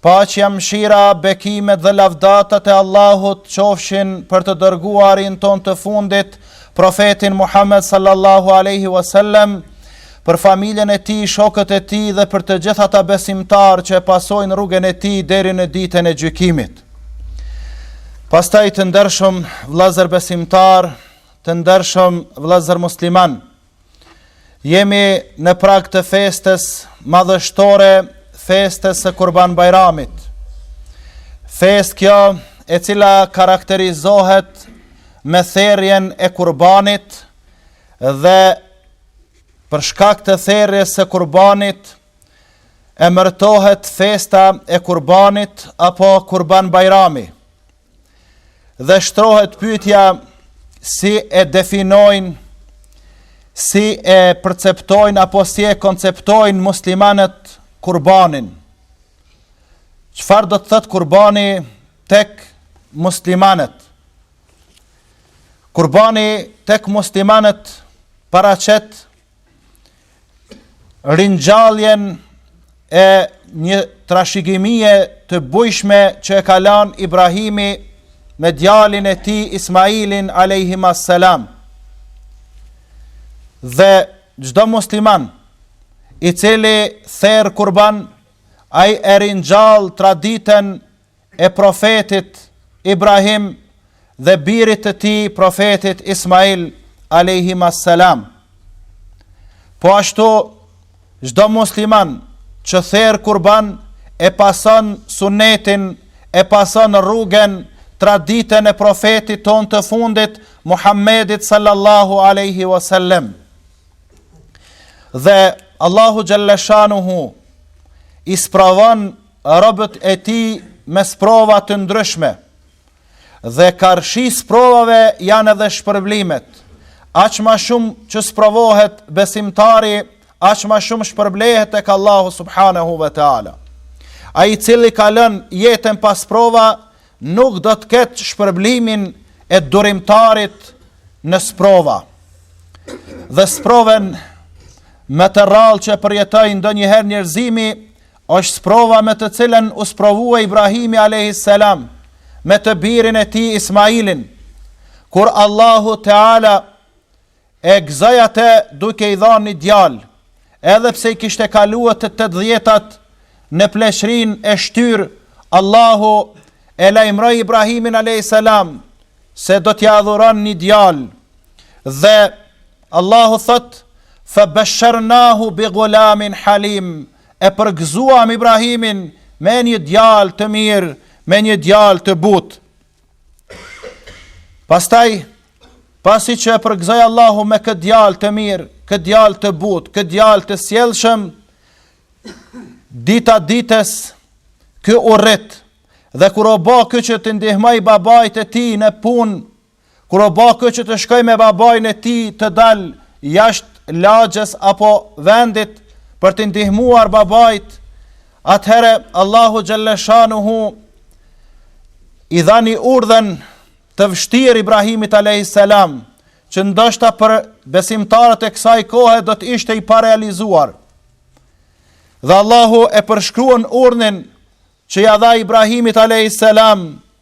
Paqja mshira bekimet dhe lavdatat e Allahut qofshin për të dërguarin tonë të fundit profetin Muhammed sallallahu alaihi wasallam për familjen e tij shokët e tij dhe për të gjithë ata besimtarë që e pasojnë rrugën e tij deri në ditën e gjykimit pastaj të ndershëm vëllezër besimtarë të ndershëm vëllezër muslimanë Jemi në prag të festës madhështore, festës së Kurban Bajramit. Festë kjo e cila karakterizohet me therjen e kurbanit dhe për shkak të therjes së kurbanit emërtohet festa e kurbanit apo Kurban Bajrami. Dhe shtrohet pyetja si e definojnë, si e perceptojnë apo si e konceptojnë muslimanët kurbanin. Çfarë do të thotë kurbani tek muslimanët? Kurbani tek muslimanët paraqet ringjalljen e një trashigimie të bujshme që e ka lan Ibrahimi me djalin e tij Ismailin Alejhima Selam dhe çdo musliman i cili ther kurban ai e ringjall traditën e profetit Ibrahim dhe birit të tij profetit Ismail alejhima selam. Po ashtu çdo musliman që ther kurban e pason sunetin, e pason rrugën, traditën e profetit tonë të fundit Muhammedit sallallahu alaihi wasallam. Dhe Allahu xhallashanu i sprovon robët e tij me sprova të ndryshme. Dhe karshi sprovave janë edhe shpërblimet. Aq ma shumë që sprovohet besimtari, aq ma shumë shpërblehet tek Allahu subhanahu wa taala. Ai i cili kalon jetën pa sprova, nuk do të ketë shpërblimin e durimtarit në sprova. Dhe sprovën më të rrallë që përjetoi ndonjëherë njerëzimi, Është sprova me të cilën u sprovua Ibrahimi alejhi selam me të birin e tij Ismailin, kur Allahu Teala e gëzoi atë duke i dhënë një djalë, edhe pse i kishte kaluar të tetëdhjetat në pleqërinë e shtyrë, Allahu e lajmëroi Ibrahimin alejhi selam se do t'ia dhuron një djalë. Dhe Allahu thotë: "Fa basharnahu bi gulamin halim." E përgëzuam Ibrahimin me një djalë të mirë, me një djalë të butë. Pastaj, pasi që e përgëzoi Allahu me këtë djalë të mirë, këtë djalë të butë, këtë djalë të sjellshëm, dita ditës, ky u rrit, dhe kur u ba ky që t'i ndihmojë babait e tij në punë, Kur u ba ky që të shkojë me babain e tij të dalë jashtë lagjes apo vendit për t'i ndihmuar babait, atëherë Allahu xhele shanuhu i dha një urdhën të vështirë Ibrahimit a.s. që ndoshta për besimtarët e kësaj kohe do të ishte i parealizuar. Dhe Allahu e përshkruan urdhnin që ia dha Ibrahimit a.s.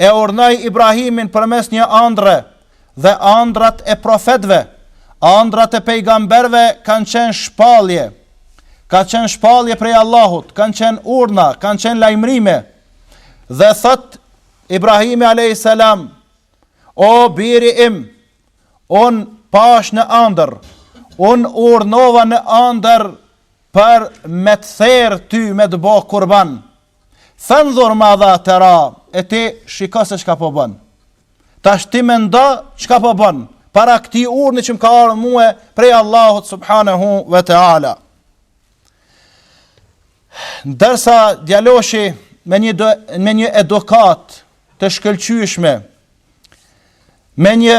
E urnoi Ibrahimin përmes një andrre dhe andrrat e profetëve, andrrat e pejgamberëve kanë qenë shpallje, ka qenë shpallje prej Allahut, kanë qenë urna, kanë qenë lajmërime. Dhe thotë Ibrahimi alejhi selam, o biri im, unë pashë në andërr, unë u urnova në andërr për me të therë ty me të bo kurban, Fendhur madha tera, e ti shiko se çka po bon. Tash ti mendo, çka po bon, para këtij urni që më ka ardhë mue prej Allahut subhanahu ve teala. Ndërsa djaloshi me një, do, me një edukatë të shkëlqyeshme, me një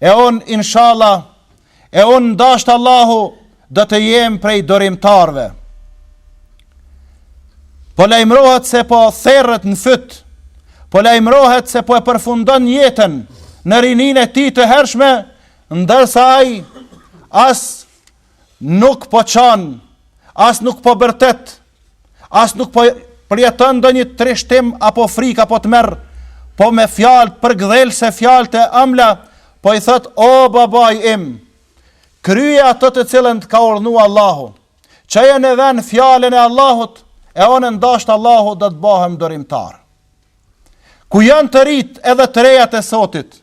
e unë inshallah e unë n'dashtë Allahu do të jem prej durimtarëve. Po lajmërohet se po theret në fyt, po lajmërohet se po e përfundon jetën në rininë e tij të hershme, ndërsa ai as nuk po qan, as nuk po bërtet, as nuk po përjeton ndonjë trishtim apo frikë apo tmerr, po me fjalë përkëdhelëse, fjalë të amla, po i thotë, o babai im, kryje atë të cilën të ka urnu Allahu, çoje në vend fjalën e Allahut, e unë n'dashtë Allahu do të bahem durimtar. Ku janë të ritë edhe të rejat e sotit,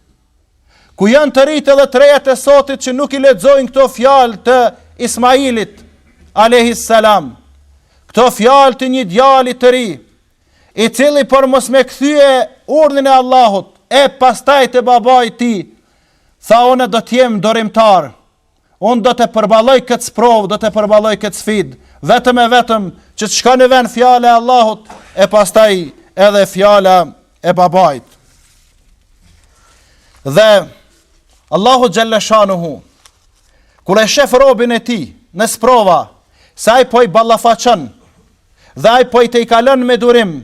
Ku janë të ritë edhe të rejat e sotit që nuk i lexojnë këto fjalë të Ismailit, alejhis selam, këto fjalë të një djalit të ri, i cili për mos me kthye urnin e Allahut, e pastaj të babait tij, tha unë do t'jem durimtar, Unë do të përballoj këtë sprovë, do të përballoj këtë sfidë, vetëm e vetëm që t'shkan në vend fjala e Allahut e pastaj edhe fjala e babait. Dhe Allahu xhalla shanuhu kur e shef robin e tij në sprova se ai po i ballafaqon dhe ai po i tejkalon me durim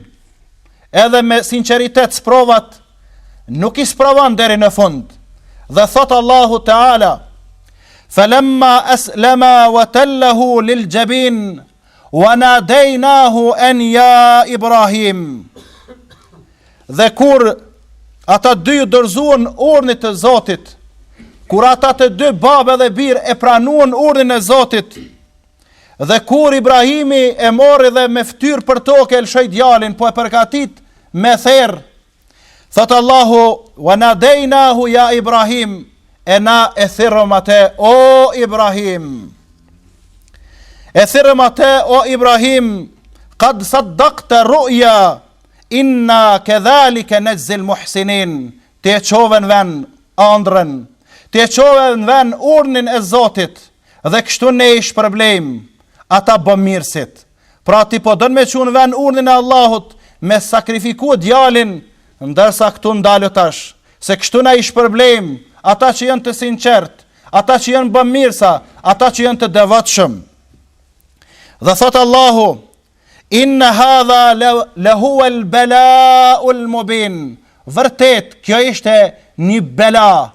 edhe me sinqeritet sprovat, nuk i sprovon deri në fund. Dhe thot Allahu Teala: "Falamma aslama wa tallahu lil jabin wa nadaynahu an ya Ibrahim." Dhe kur ata dy ju dorëzuan urnit të Zotit, kur ata të dy babë dhe bir e pranuan urnin e Zotit, Dhe kur Ibrahimi e mori dhe me ftyrë për tokë e lshoi djalin, po e përgatit me therr. Thot Allahu, "Wa nadaynahu ya Ibrahim", e na e thirrëm atë, o Ibrahim. E thirrëm atë, o Ibrahim, "Qad saddaqta ru'ya inna kadhalika najzi al-muhsinin", ti e çove në vend andrrën, ti e çove në vend urnin e Zotit, Dhe kështu ne i shpërblejmë ata bëmirësit. Pra ti po don me çu në vend urnin e Allahut, me sakrifiku djalin, ndërsa këtu ndalu tash, se kështu na i shpërblejmë ata që janë të sinqertë, ata që janë bëmirësa, ata që janë të devotshëm. Dhe thot Allahu, inna hadha lahuwa al bala al mubin. Vërtet, kjo ishte një bela,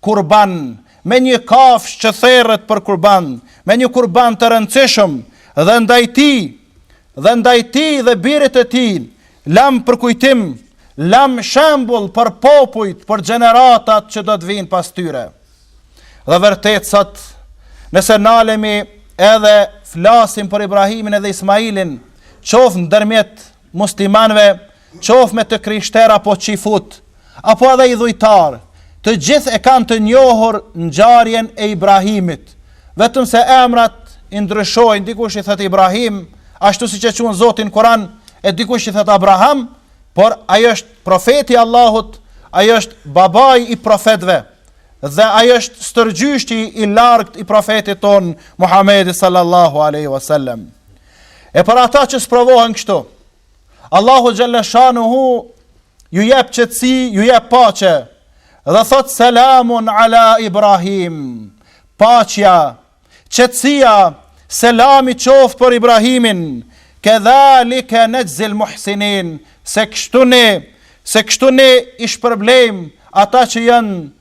Kurban, me një kafshë që therret për kurban, me një kurban të rëndësishëm, dhe ndaj tij, dhe ndaj tij dhe birit të tij, lamë për kujtim, lamë shembull për popujt, për gjeneratat që do të vinë pas tyre. Dhe vërtet sot, nëse nalemi edhe flasim për Ibrahimin edhe Ismailin, qoftë ndërmjet muslimanve, Qoftë me të krishterë apo çifut, apo edhe idhujtarë, të gjithë e kanë të njohur ngjarjen e Ibrahimit, vetëm se emrat i ndryshojnë, dikush i thotë Ibrahim, ashtu siç e quan Zoti në Kur'an, e dikush i thotë Abraham, por ai është profeti i Allahut, ai është babai i profetëve dhe ai është stërgjyshti i largët i profetit tonë Muhamedit sallallahu alaihi wasallam. E për ata që sprovohen kështu, Allahu xhalla shanuhu ju jep qetësi, ju jep paqe. Dhe thot selamun ala Ibrahim. Paqja, qetësia, selami qoftë për Ibrahimin. Kedhalika najzil muhsinin, se kështu ne, se kështu ne i shpërblejmë ata që janë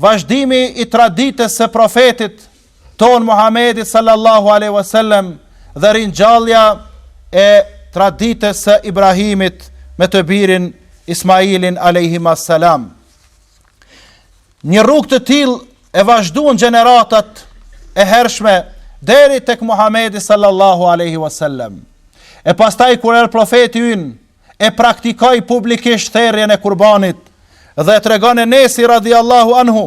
Vazhdimi i traditës së profetit tonë Muhammedit sallallahu alaihi wasallam dhe ringjallja e traditës së Ibrahimit me të birin Ismailin alaihi salam. Një rrugë të tillë e vazhduan gjeneratat e hershme deri tek Muhamedi sallallahu alaihi wasallam. E pastaj kur erdh profeti ynë e praktikoi publikisht therjen e kurbanit dhe tregon Enesi radhiyallahu anhu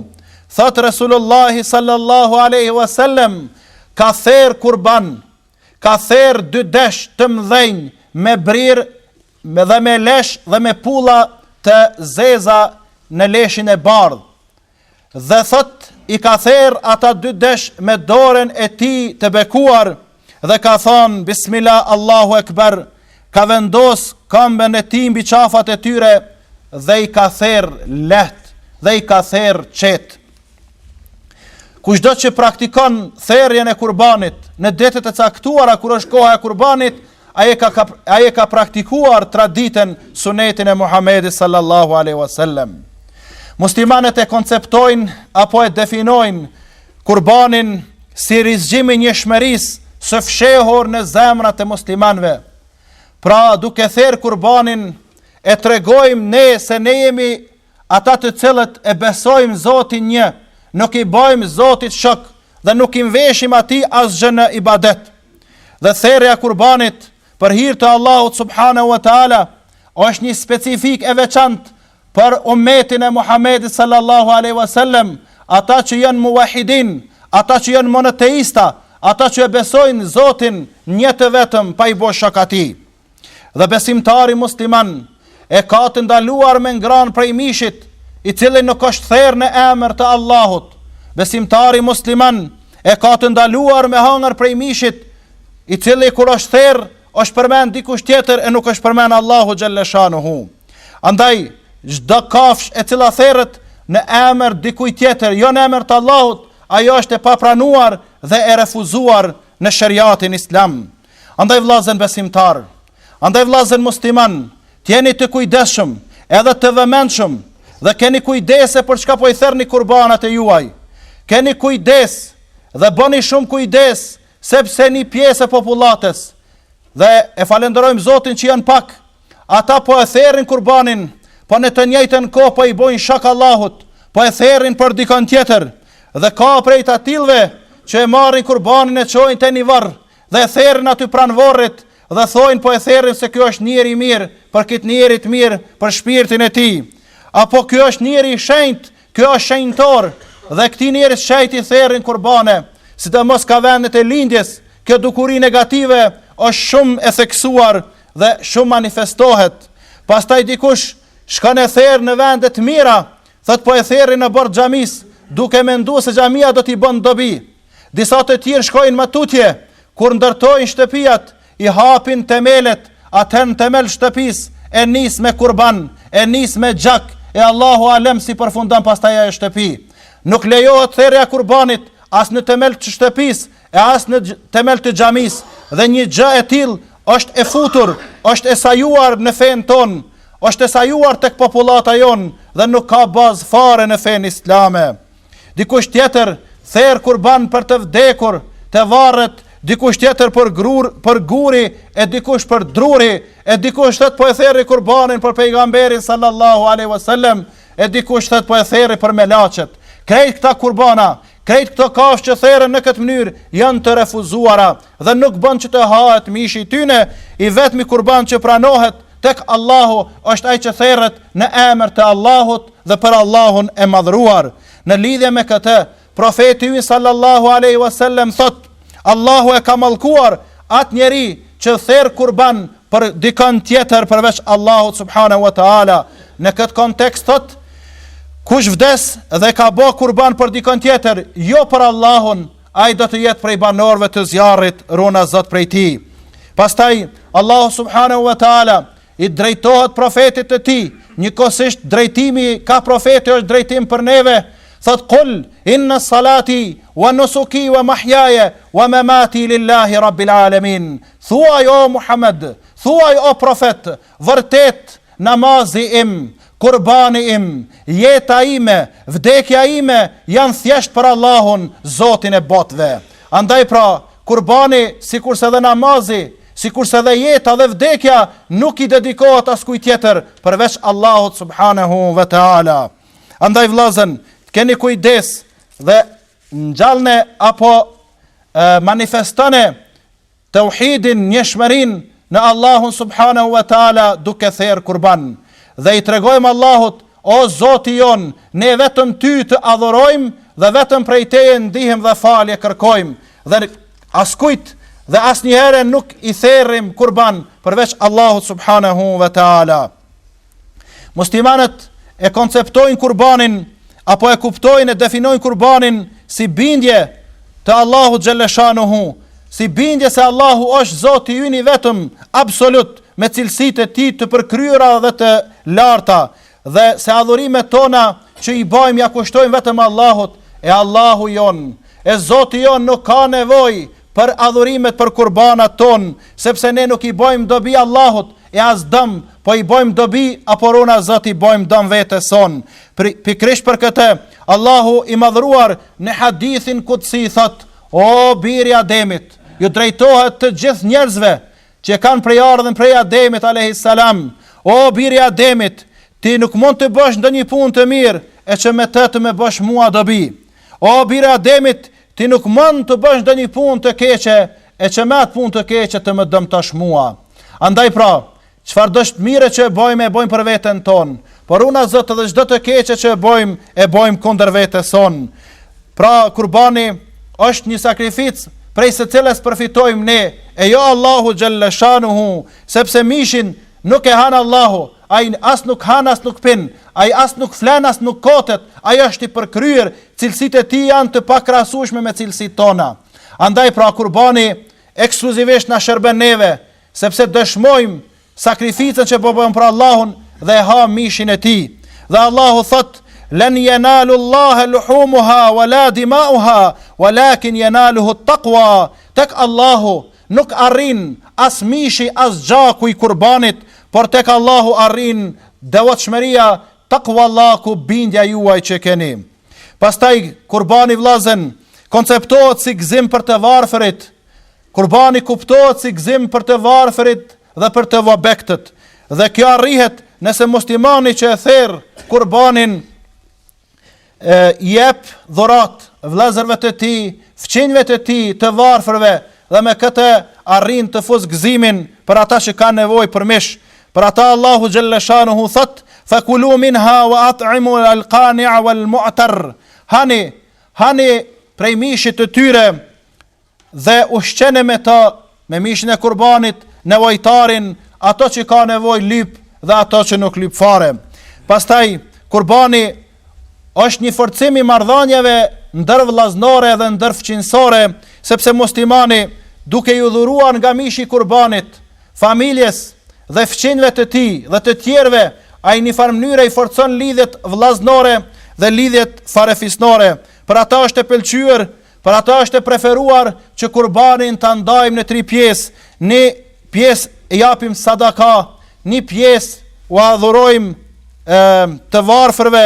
thotë Resulullahi sallallahu alaihi wasallam ka therë kurban ka therë dy desh të mëdhenj me brirë me dhe me lesh dhe me pulla të zeza në leshin e bardhë Dhe thotë, i ka therë ata dy desh me dorën e tij të bekuar dhe ka thonë, Bismilah Allahu Ekber, ka vendos kambën e tij mbi qafat e tyre dhe i ka therë lehtë dhe i ka therë qetë. Kushdo që praktikon therjen e kurbanit në ditët e caktuara kur është koha e kurbanit, Ai e ka ai e ka praktikuar traditën sunetin e Muhamedit sallallahu alaihi wasallam. Muslimanët e konceptojnë apo e definojnë kurbanin si rizgjim i njëshmërisë së fshehur në zemrat e muslimanëve. Pra duke therë kurbanin e tregojmë ne se ne jemi Ata të cilët e besojmë Zotin një, nuk i bojmë Zotit shok dhe nuk i mveshim Atij asgjë në ibadet. Dhe therrja e kurbanit për hir të Allahut subhanehu ve teala është një specifikë e veçantë për ummetin e Muhamedit sallallahu alejhi ve sellem, ata që janë muvahhidin, ata që janë monoteista, ata që e besojnë Zotin një të vetëm pa i bo shok Atij. Dhe besimtari musliman e ka të ndaluar me ngran prej mishit, i cili nuk është therë në emër të Allahut. Besimtari musliman e ka të ndaluar me hangër prej mishit, i cili kur është therë, është përmend dikush tjetër e nuk është përmend Allahu xhelleshanuhu. Andaj, çdo kafshë e cila theret në emër dikujt tjetër, jo në emër të Allahut, ajo është e papranuar dhe e refuzuar në sheriatin islam. Andaj vëllazën besimtarë, andaj vëllazën muslimanë, të jeni të kujdesshëm, edhe të vëmendshëm dhe keni kujdes se për çka po i therrni kurbanat e juaj. Keni kujdes dhe bëni shumë kujdes sepse një pjesë e popullatës dhe e falënderojmë Zotin që janë pak ata po e therrin kurbanin, po në të njëjtën kohë po i bojnë shok Allahut, po e therrin për dikon tjetër. Dhe ka prej të atilve që e marrin kurbanin e çojnë te një varr, Dhe e therrin aty pranë vorrit dhe thojnë po e therrin se kjo është njeri i mirë, për këtë njeri të mirë, për shpirtin e tij. Apo kjo është njeri i shenjt, kjo është shenjtor dhe këti njeri shenjt i therrin kurbane, sidomos ka vendet e lindjes, kjo dukuri negative është shumë e theksuar dhe shumë manifestohet. Pastaj dikush shkon e therr në vende të mira, thot po e therrin n'oborr t'xhamisë, duke menduar se xhamia do t'i bën dobi. Disa të tjerë shkojnë më tutje, kur ndërtojnë shtëpiat, i hapin temelet, atëherë në temel shtëpisë e nis me kurban, e nis me gjak, e Allahu alem si përfundon pastaj ajo shtëpi. Nuk lejohet therja e kurbanit as në temel të shtëpisë e as në temel të xhamisë dhe një gjë e tillë është e futur, është e sajuar në fenë tonë, është e sajuar tek popullata jonë dhe nuk ka bazë fare në fenë islame. Dikush tjetër ther kurban për të vdekur, te varret, dikush tjetër për grur, për guri, e dikush për druri, e dikush thot po e therri kurbanin për pejgamberin sallallahu alaihi wasallam, e dikush thot po e therri për melaçet. Krejt këta kurbana, krejt këto kafshë që therën në këtë mënyrë janë të refuzuara dhe nuk bën që të hahet mishi i tyne, i vetmi kurban që pranohet Tek Allahu është ai që therret në emër të Allahut dhe për Allahun e madhëruar. Në lidhje me këtë, profeti sallallahu aleyhi wasallem thot, Allahu e ka mallkuar atë njeri që therr kurban për dikon tjetër përveç Allahut subhanahu wa ta'ala. Në këtë kontekst thot, kush vdes dhe ka bo kurban për dikon tjetër, jo për Allahun, Ai do të jetë prej banorëve të zjarrit, runa Zot prej tij. Pastaj Allahu subhanahu wa taala i drejtohet profetit të tij, njëkohësisht drejtimi ka profeti është drejtim për neve, thot kul inna salati wa nusuki wa mahyaya wa mamati lillahi rabbil alamin thuaj o muhammed thuaj o profet Vërtet, namazi im, kurbani im, jeta ime, vdekja ime janë thjesht për Allahun, Zotin e botëve. Andaj pra, kurbani, sikurse edhe namazi, sikurse edhe jeta dhe vdekja nuk i dedikohet askujt tjetër përveç Allahut subhanehu ve teala. Andaj vllazën, të keni kujdes dhe ngjallne apo manifestone teuhidin, njëshmërinë në Allahun subhanehu ve teala duke therë kurban. Dhe i tregojmë Allahut, O Zoti jonë, ne vetëm Ty të adhurojmë dhe vetëm prej Teje ndihmë dhe falje kërkojmë dhe askujt dhe asnjëherë nuk i therrim kurban përveç Allahut subhanehu ve teala. Muslimanët e konceptojnë kurbanin apo e kuptojnë e definojnë kurbanin si bindje te Allahu xhelle shanuhu, si bindje se Allahu është zoti yni i vetëm absolut me cilësitë e tij të përkryera dhe të larta, dhe se adhurimet tona që i bajmë ia kushtojmë vetëm Allahut, e Allahu jonë, e zoti jonë nuk ka nevojë për adhurimet për kurbanat tonë, sepse ne nuk i bajmë dobi Allahut, e as dëm, po i bojmë dobi apo ruana Zot i bojmë dëm vetes sonë pikërisht për këtë Allahu i madhëruar në hadithin kudsi thotë o biri i Ademit iu drejtohet të gjithë njerëzve që kanë prejardhjen prej Ademit alejhi selam o biri i Ademit ti nuk mund të bësh ndonjë punë të mirë e që me të të më bësh mua dobi o biri i Ademit ti nuk mund të bësh ndonjë punë të keqe E që me atë punë të keqe të më dëmtosh mua. Andaj pra, çfarëdo të mire që e bëjmë, e bëjmë për veten tonë. Po ruana Zot dhe çdo të keqe që e bëjmë, e bëjmë kundër vetes sonë. Pra, kurbani është një sakrificë prej së cilës përfitojmë ne, e jo Allahu xhelle shanuhu, sepse mishin nuk e han Allahu, ai as nuk han as nuk pin, ai as nuk flen as nuk kotet, ai është i përkryer, cilësitë e tij janë të pakrahasueshme me cilësitë tona. Andaj pra kurbani ekskluzivisht na shërben neve, sepse dëshmojmë sakrificën që po bëjmë për Allahun dhe e hamë mishin e tij. Dhe Allahu thotë: "Len yanala Allaha luhumuha wala dima'uha, walakin yanaluhu at-taqwa." Tek Allahu nuk arrin as mishi as gjaku i kurbanit, por tek Allahu arrin devotshmëria, takvallëku, bindja juaj që keni. Pastaj, kurbani vllazën, konceptohet si gëzim për të varfërit, kurbani kuptohet si gëzim për të varfërit dhe për të vobektët, dhe kjo arrihet nëse muslimani që e ther kurbanin e jep dhuratë vëllezërve të tij, fqinjëve të tij, të varfërve, dhe me këtë arrin të fusë gëzimin për ata që kanë nevojë për mish, Për atë Allahu xhelle shanuhu thotë, Fekulu minha wa at'imu al qani'a wal mu'tar, Hani, hani prej mishit të tyre dhe ushqeni me të, me mishin e kurbanit, nevojtarin, atë që ka nevojë lyp dhe atë që nuk lyp fare. Pastaj kurbani është një forcim i marrëdhënieve ndërvëllaznore dhe ndërfqinjësore, sepse muslimani, duke iu dhuruar nga mishi i kurbanit familjes dhe fqinjëve të tij dhe të tjerëve, ai në një farë mënyre i forcon lidhjet vëllaznore dhe lidhjet farefisnore. Për atë është e pëlqyer Për atë është e preferuar që kurbanin ta ndajmë në tri pjesë, një pjesë e japim sadaka, një pjesë ua dhurojmë e, të varfërve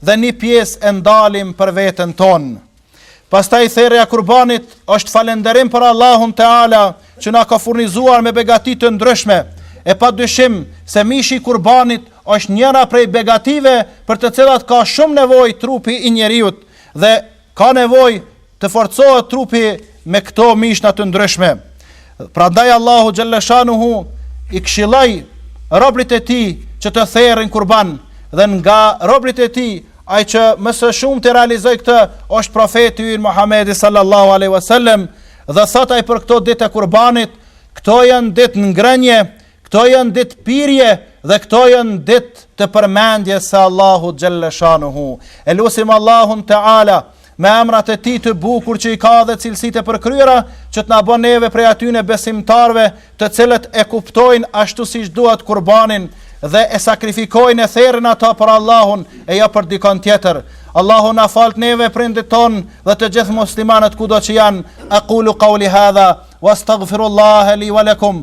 dhe një pjesë e ndalim për veten tonë. Pastaj therja e kurbanit është falënderim për Allahun Teala që na ka furnizuar me begati të ndryshme. E padyshim se mishi i kurbanit është njëra prej begative për të cilat ka shumë nevojë trupi i njeriut dhe Ka nevojë të forcohet trupi me këto mishna të ndryshme. Prandaj Allahu xhalleshanuhu i këshilloi robrit e tij që të therin kurban dhe nga robrit e tij ai që më së shumti e realizoi këtë është profeti ynë Muhamedi sallallahu alaihi wasallam dhe thotë ai për këto ditët e kurbanit këto janë ditë ngrënie Këto janë ditë pirje dhe këto janë ditë të përmendjes së Allahut xhalleshanuhu. E lusim Allahun Teala me emrat e tij të bukur që i ka dhe cilësitë e përkryera, që të na bën neve prej atyne besimtarëve, të cilët e kuptojnë ashtu siç duhet kurbanin dhe e sakrifikojnë e therin atë për Allahun e jo për dikon tjetër. Allahu na faltë neve, prindit tonë dhe të gjithë muslimanët kudo që janë. Aqulu qouli hadha wastaghfirullaha li wa lakum.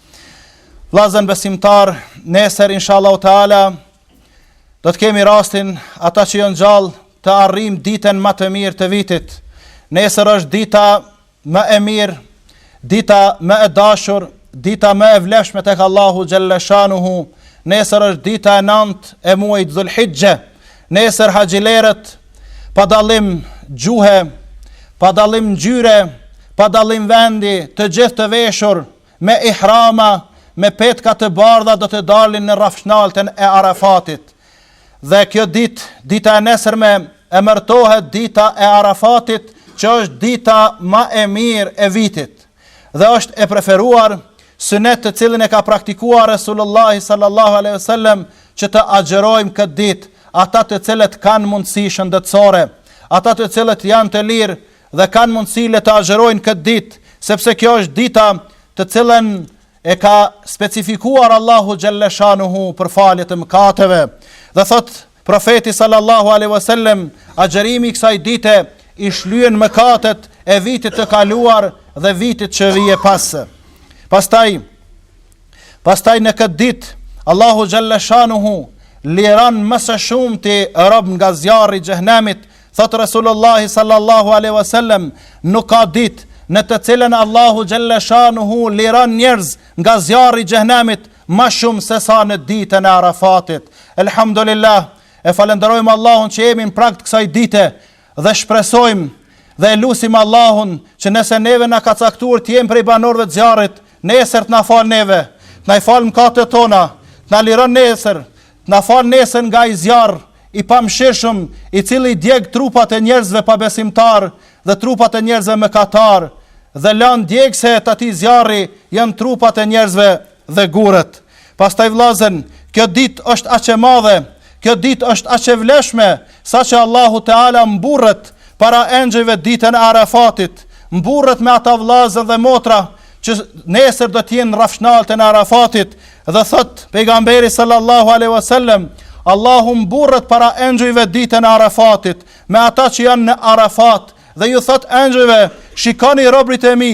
Vllazën besimtarë, nesër inshallahu teala do të kemi rastin ata që janë gjallë të arrijmë ditën ma të mirë të vitit. Nesër është dita më e mirë, dita më e dashur, dita më e vlefshme tek Allahu xhalleshanuhu. Nesër është dita e 9 e muajit Dhulhixhe. Nesër haxhilerët pa dallim gjuhe, pa dallim ngjyre, pa dallim vendi, të gjithë të veshur Me ihrama, me petka të bardha do të dalin në rrafshnaltën e Arafatit. Dhe kjo ditë, dita e nesërme, emërtohet dita e Arafatit, që është dita ma e mirë e vitit. Dhe është e preferuar sunet të cilin e ka praktikuar Resulullahi sallallahu alaihi wasallam që të agjërojmë këtë ditë, ata të cilët kanë mundësi shëndetësore, ata të cilët janë të lirë dhe kanë mundësi le të agjërojnë këtë ditë, sepse kjo është dita të cilën e ka specifikuar Allahu xhalleshanuhu për faljet e mëkateve. Dhe thotë profeti sallallahu alaihi wasallam, agjërimi i kësaj dite i shlyen mëkatet e vitit të kaluar dhe vitit që vjen pas. Pastaj pastaj në këtë ditë Allahu xhalleshanuhu liron më së shumti rob nga zjarri i xhehenemit Thot Resulullahi sallallahu alaihi wasallam, nuk ka ditë në të cilën Allahu xhalla shanuhu liron njerëz nga zjarri i xhehenemit ma shumë sesa në ditën e Arafatit. Elhamdulillah, e falënderojmë Allahun që jemi në prag të kësaj dite dhe shpresojmë dhe e lusim Allahun që nëse neve na ka caktuar të jemi prej banorëve të zjarrit, nesër të na fal neve, të na i fal mëkatet tona, të na liron nesër, Të na falë nesër nga ai zjarr i pamëshirshëm i cili djeg trupat e njerëzve pabesimtarë dhe trupat e njerëzve mëkatarë dhe lanë djegëse të atij zjarri janë trupat e njerëzve dhe gurët. Pastaj vëllazën, kjo ditë është aq e madhe, kjo ditë është aq e vlefshme Saqë Allahu Teala mburret para engjëjve ditën e Arafatit, mburret me ata vëllazën dhe motra që nesër do të jenë n'rrafshnaltën e Arafatit dhe thot pejgamberi sallallahu alaihi wasallam Allahu mburret para engjëjve ditën e Arafatit me ata që janë në Arafat dhe ju thot engjëjve shikoni robrit e mi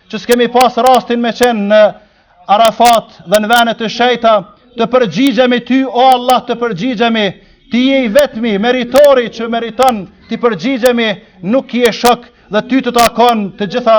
që s'kemi pas rastin me qenë në Arafat dhe në venet e shejta, të përgjigjemi ty, o Allah të përgjigjemi, ti je i vetmi, meritori që meriton t'i përgjigjemi, nuk ke shok dhe ty të takojnë të gjitha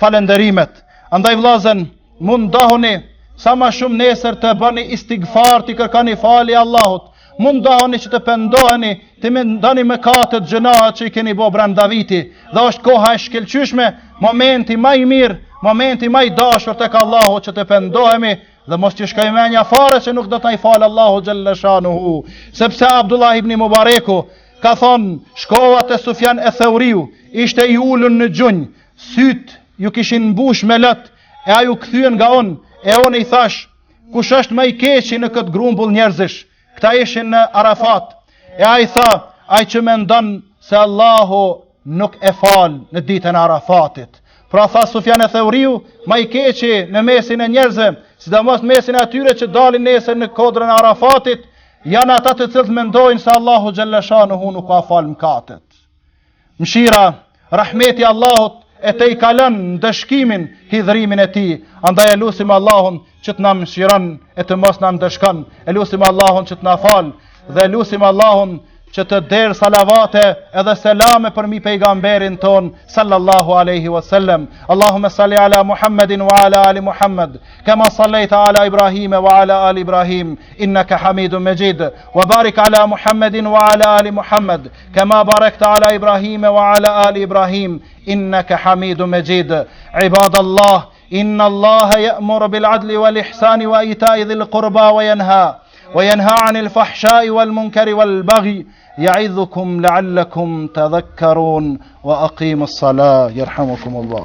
falënderimet. Andaj vllazën, mundohuni, sa ma shumë nesër të bëni istigfar t'i kërkoni falje Allahut, Mundohuni që të pendoheni, të mendoni mëkatet, gjynahet që i keni bo brenda vitit, dhe është koha e shkëlqyshme, momenti ma i mirë, momenti ma i dashur tek Allahu që të pendohemi, dhe mos t'ju shkojë menja fare që nuk do t'i falë Allahu xhelle shanuhu, sepse Abdullah ibn Mubareku, ka thonë, shkova te Sufjan e Theuriu, ishte i ulun në gjunjë, sytë iu kishin mbush me lot, e ai u kthye nga unë, e unë i thashë, Kush është ma i keqi në këtë grumbull njerëzish? Këta ishin në Arafat. E ai tha, ai që mendon se Allahu nuk e fal në ditën e Arafatit. Pra tha Sufjan e Theuriu, ma i keqi në mesin e njerëzve, sidomos n'mesin e atyre që dalin nesër në kodrën e Arafatit, janë ata të cilët mendojnë se Allahu xhalla shanuhu nuk ka fal mëkatet. Mshira, rahmeti i Allahut e tejkalon ndëshkimin, hidhërimin e tij, andaj e lusim Allahun që të na mëshiron e të mos na ndëshkon, e lusim Allahun që të na falë, dhe e lusim Allahun që të derdh salavate edhe selame përmi pejgamberin tonë, sallallahu aleyhi wa sallem. Allahume salli ala Muhammedin wa ala ali Muhammed, kema sallajta ala Ibrahim wa ala ali Ibrahim, innaka hamidun mexhid, wa barik ala Muhammedin wa ala ali Muhammed, kema barekta ala Ibrahime wa ala Ali Ibrahim إنك حميد مجيد عباد الله إن الله يأمر بالعدل والإحسان وإيتاء ذي القربى وينهى وينهى عن الفحشاء والمنكر والبغي يعظكم لعلكم تذكرون وأقيموا الصلاة يرحمكم الله